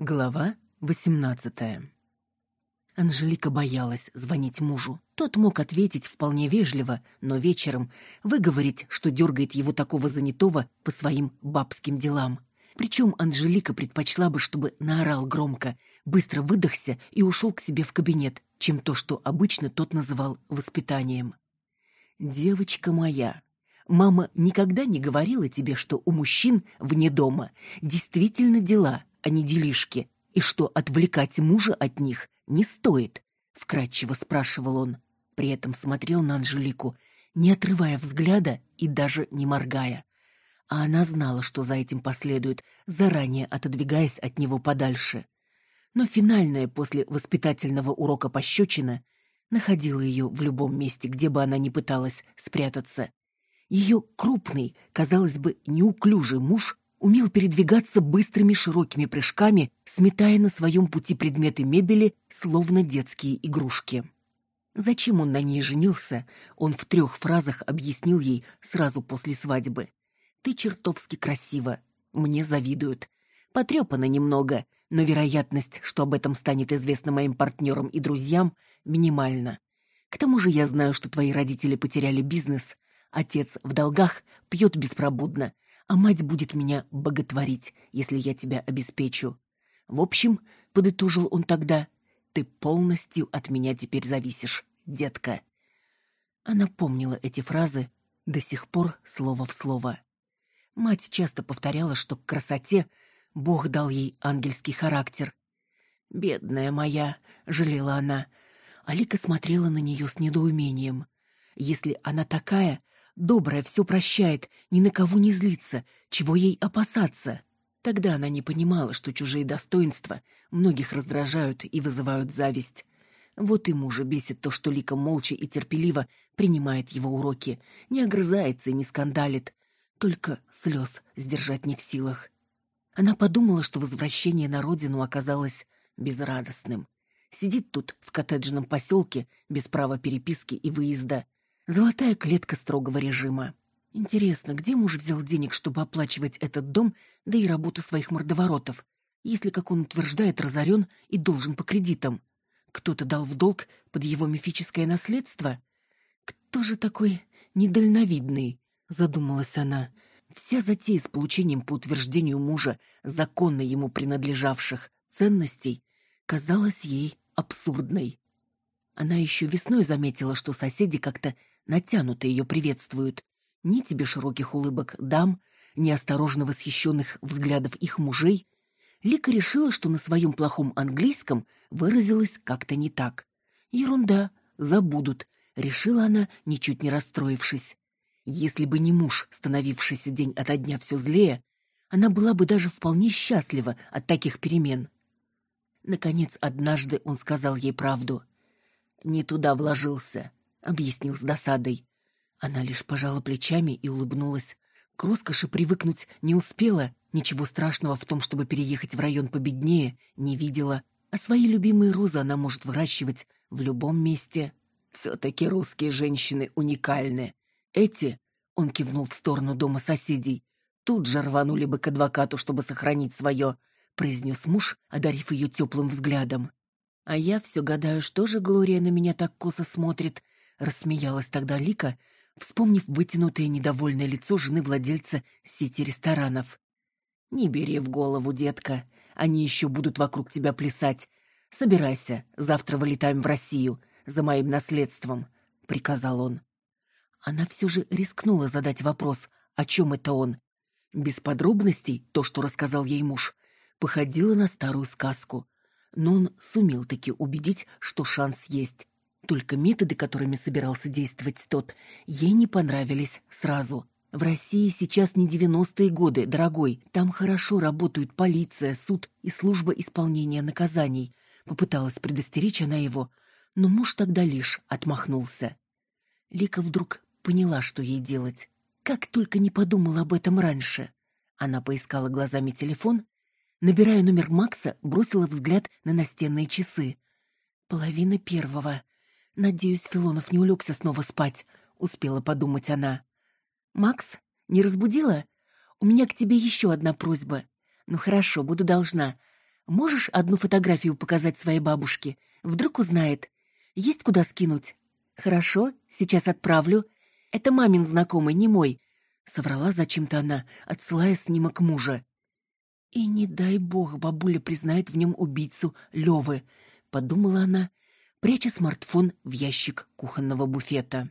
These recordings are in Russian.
Глава восемнадцатая. Анжелика боялась звонить мужу. Тот мог ответить вполне вежливо, но вечером выговорить, что дергает его такого занятого по своим бабским делам. Причем Анжелика предпочла бы, чтобы наорал громко, быстро выдохся и ушел к себе в кабинет, чем то, что обычно тот называл воспитанием. «Девочка моя, мама никогда не говорила тебе, что у мужчин вне дома действительно дела, а не делишки, и что отвлекать мужа от них не стоит?» — вкратчиво спрашивал он. При этом смотрел на Анжелику, не отрывая взгляда и даже не моргая а она знала, что за этим последует, заранее отодвигаясь от него подальше. Но финальная после воспитательного урока пощечина находила ее в любом месте, где бы она ни пыталась спрятаться. Ее крупный, казалось бы, неуклюжий муж умел передвигаться быстрыми широкими прыжками, сметая на своем пути предметы мебели, словно детские игрушки. Зачем он на ней женился, он в трех фразах объяснил ей сразу после свадьбы. Ты чертовски красива. Мне завидуют. Потрепана немного, но вероятность, что об этом станет известно моим партнерам и друзьям, минимальна. К тому же я знаю, что твои родители потеряли бизнес, отец в долгах, пьет беспробудно, а мать будет меня боготворить, если я тебя обеспечу. В общем, подытожил он тогда, ты полностью от меня теперь зависишь, детка. Она помнила эти фразы до сих пор слово в слово. Мать часто повторяла, что к красоте Бог дал ей ангельский характер. «Бедная моя», — жалела она. Алика смотрела на нее с недоумением. «Если она такая, добрая, все прощает, ни на кого не злится, чего ей опасаться?» Тогда она не понимала, что чужие достоинства многих раздражают и вызывают зависть. Вот и мужа бесит то, что Лика молча и терпеливо принимает его уроки, не огрызается и не скандалит, только слез сдержать не в силах. Она подумала, что возвращение на родину оказалось безрадостным. Сидит тут, в коттеджном поселке, без права переписки и выезда. Золотая клетка строгого режима. Интересно, где муж взял денег, чтобы оплачивать этот дом, да и работу своих мордоворотов, если, как он утверждает, разорен и должен по кредитам? Кто-то дал в долг под его мифическое наследство? Кто же такой недальновидный? задумалась она. Вся затея с получением по утверждению мужа законно ему принадлежавших ценностей казалась ей абсурдной. Она еще весной заметила, что соседи как-то натянуто ее приветствуют. Ни тебе широких улыбок дам, ни осторожно восхищенных взглядов их мужей. Лика решила, что на своем плохом английском выразилась как-то не так. Ерунда, забудут, решила она, ничуть не расстроившись. Если бы не муж, становившийся день ото дня все злее, она была бы даже вполне счастлива от таких перемен. Наконец, однажды он сказал ей правду. «Не туда вложился», — объяснил с досадой. Она лишь пожала плечами и улыбнулась. К роскоши привыкнуть не успела, ничего страшного в том, чтобы переехать в район победнее, не видела. А свои любимые розы она может выращивать в любом месте. Все-таки русские женщины уникальны. Эти, он кивнул в сторону дома соседей, тут же рванули бы к адвокату, чтобы сохранить свое, произнес муж, одарив ее теплым взглядом. А я все гадаю, что же Глория на меня так косо смотрит, рассмеялась тогда Лика, вспомнив вытянутое недовольное лицо жены владельца сети ресторанов. Не бери в голову, детка, они еще будут вокруг тебя плясать. Собирайся, завтра вылетаем в Россию за моим наследством, приказал он. Она все же рискнула задать вопрос, о чем это он. Без подробностей то, что рассказал ей муж, походило на старую сказку. Но он сумел таки убедить, что шанс есть. Только методы, которыми собирался действовать тот, ей не понравились сразу. В России сейчас не девяностые годы, дорогой. Там хорошо работают полиция, суд и служба исполнения наказаний. Попыталась предостеречь она его, но муж тогда лишь отмахнулся. Лика вдруг поняла, что ей делать. Как только не подумала об этом раньше. Она поискала глазами телефон, набирая номер Макса, бросила взгляд на настенные часы. Половина первого. Надеюсь, Филонов не улегся снова спать, успела подумать она. Макс, не разбудила? У меня к тебе еще одна просьба. Ну хорошо, буду должна. Можешь одну фотографию показать своей бабушке? Вдруг узнает. Есть куда скинуть? Хорошо, сейчас отправлю. Это мамин знакомый, не мой. Соврала зачем-то она, отсылая снимок мужа. И не дай бог бабуля признает в нем убийцу Левы, подумала она, пряча смартфон в ящик кухонного буфета.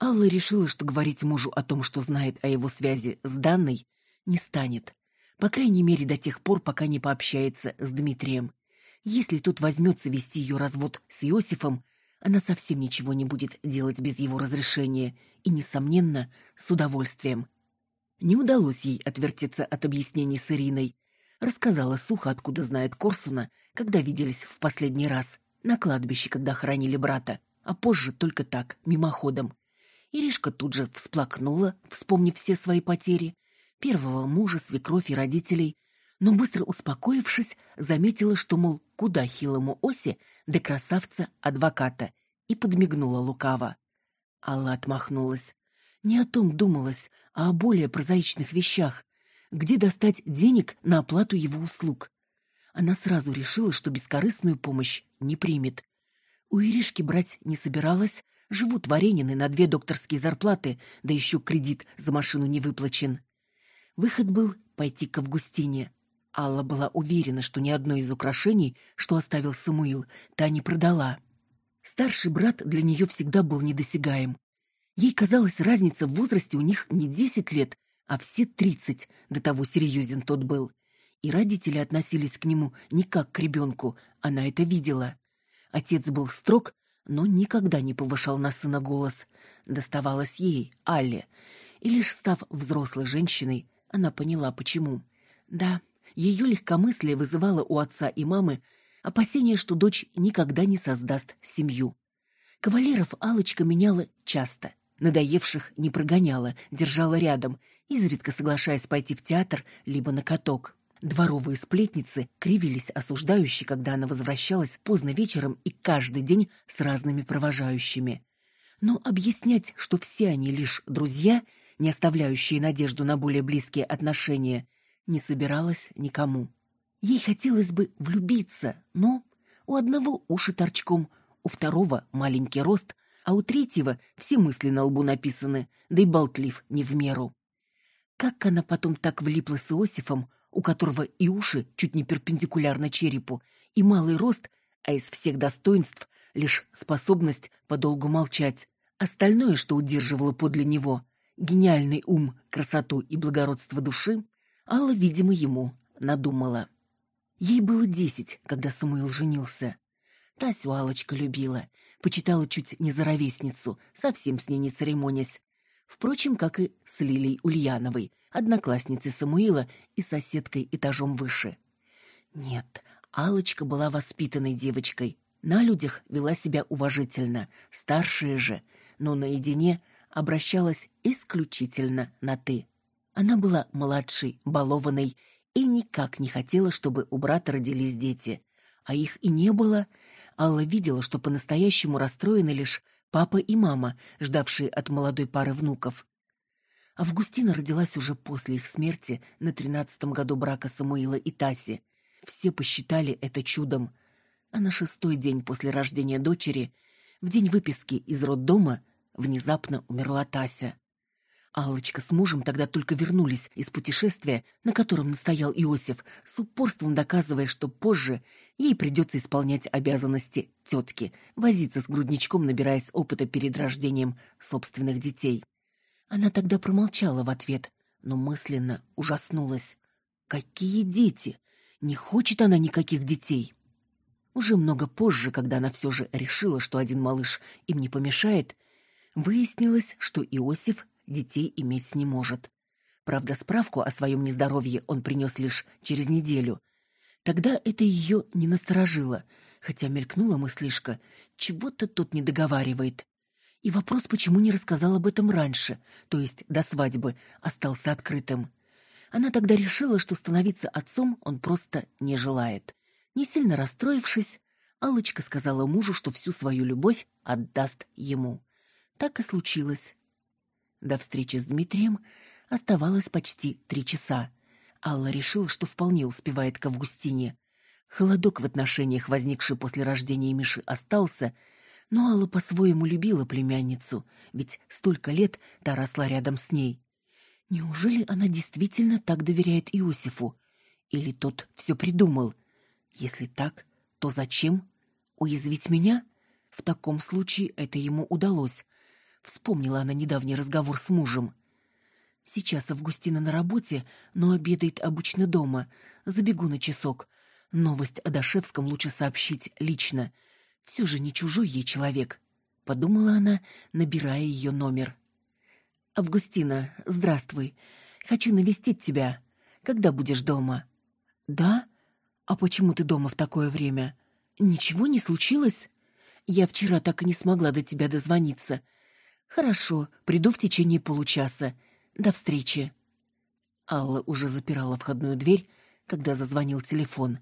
Алла решила, что говорить мужу о том, что знает о его связи с Данной, не станет. По крайней мере, до тех пор, пока не пообщается с Дмитрием. Если тот возьмется вести ее развод с Иосифом, она совсем ничего не будет делать без его разрешения и, несомненно, с удовольствием. Не удалось ей отвертеться от объяснений с Ириной. Рассказала сухо, откуда знает Корсуна, когда виделись в последний раз, на кладбище, когда хоронили брата, а позже только так, мимоходом. Иришка тут же всплакнула, вспомнив все свои потери, первого мужа, свекровь и родителей, но быстро успокоившись, заметила, что, мол, куда хилому оси до красавца-адвоката, и подмигнула лукаво. Алла отмахнулась. Не о том думалось, а о более прозаичных вещах. Где достать денег на оплату его услуг? Она сразу решила, что бескорыстную помощь не примет. У Иришки брать не собиралась, живут варенины на две докторские зарплаты, да еще кредит за машину не выплачен. Выход был пойти к Августине. Алла была уверена, что ни одно из украшений, что оставил Самуил, та не продала. Старший брат для нее всегда был недосягаем. Ей казалось, разница в возрасте у них не десять лет, а все тридцать, до того серьезен тот был. И родители относились к нему не как к ребенку, она это видела. Отец был строг, но никогда не повышал на сына голос. Доставалось ей, Алле. И лишь став взрослой женщиной, она поняла, почему. Да, ее легкомыслие вызывало у отца и мамы опасение, что дочь никогда не создаст семью. Кавалеров алочка меняла часто, надоевших не прогоняла, держала рядом, изредка соглашаясь пойти в театр либо на каток. Дворовые сплетницы кривились осуждающие, когда она возвращалась поздно вечером и каждый день с разными провожающими. Но объяснять, что все они лишь друзья, не оставляющие надежду на более близкие отношения, не собиралась никому. Ей хотелось бы влюбиться, но у одного уши торчком, у второго маленький рост, а у третьего все мысли на лбу написаны, да и болтлив не в меру. Как она потом так влипла с Иосифом, у которого и уши чуть не перпендикулярно черепу, и малый рост, а из всех достоинств лишь способность подолгу молчать. Остальное, что удерживало подле него, гениальный ум, красоту и благородство души, Алла, видимо, ему надумала. Ей было десять, когда Самуил женился. Тасю Алочка любила, почитала чуть не за ровесницу, совсем с ней не церемонясь. Впрочем, как и с Лилей Ульяновой, одноклассницей Самуила и соседкой этажом выше. Нет, Алочка была воспитанной девочкой. На людях вела себя уважительно, старшая же, но наедине обращалась исключительно на «ты». Она была младшей, балованной и никак не хотела, чтобы у брата родились дети. А их и не было. Алла видела, что по-настоящему расстроены лишь папа и мама, ждавшие от молодой пары внуков. Августина родилась уже после их смерти на тринадцатом году брака Самуила и Таси. Все посчитали это чудом. А на шестой день после рождения дочери, в день выписки из роддома, внезапно умерла Тася. Аллочка с мужем тогда только вернулись из путешествия, на котором настоял Иосиф, с упорством доказывая, что позже ей придется исполнять обязанности тетки, возиться с грудничком, набираясь опыта перед рождением собственных детей. Она тогда промолчала в ответ, но мысленно ужаснулась. Какие дети? Не хочет она никаких детей. Уже много позже, когда она все же решила, что один малыш им не помешает, выяснилось, что Иосиф детей иметь не может. Правда, справку о своем нездоровье он принес лишь через неделю. Тогда это ее не насторожило, хотя мелькнула мыслишка, чего-то тут не договаривает. И вопрос, почему не рассказал об этом раньше, то есть до свадьбы, остался открытым. Она тогда решила, что становиться отцом он просто не желает. Не сильно расстроившись, Алочка сказала мужу, что всю свою любовь отдаст ему. Так и случилось. До встречи с Дмитрием оставалось почти три часа, Алла решила, что вполне успевает к Августине. Холодок в отношениях, возникший после рождения Миши, остался, но Алла по-своему любила племянницу, ведь столько лет та росла рядом с ней. Неужели она действительно так доверяет Иосифу? Или тот все придумал? Если так, то зачем? Уязвить меня? В таком случае это ему удалось. Вспомнила она недавний разговор с мужем. Сейчас Августина на работе, но обедает обычно дома. Забегу на часок. Новость о Дашевском лучше сообщить лично. Все же не чужой ей человек. Подумала она, набирая ее номер. «Августина, здравствуй. Хочу навестить тебя. Когда будешь дома?» «Да? А почему ты дома в такое время? Ничего не случилось? Я вчера так и не смогла до тебя дозвониться. Хорошо, приду в течение получаса. До встречи». Алла уже запирала входную дверь, когда зазвонил телефон.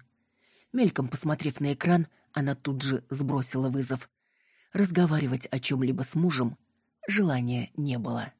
Мельком посмотрев на экран, она тут же сбросила вызов. Разговаривать о чем-либо с мужем желания не было.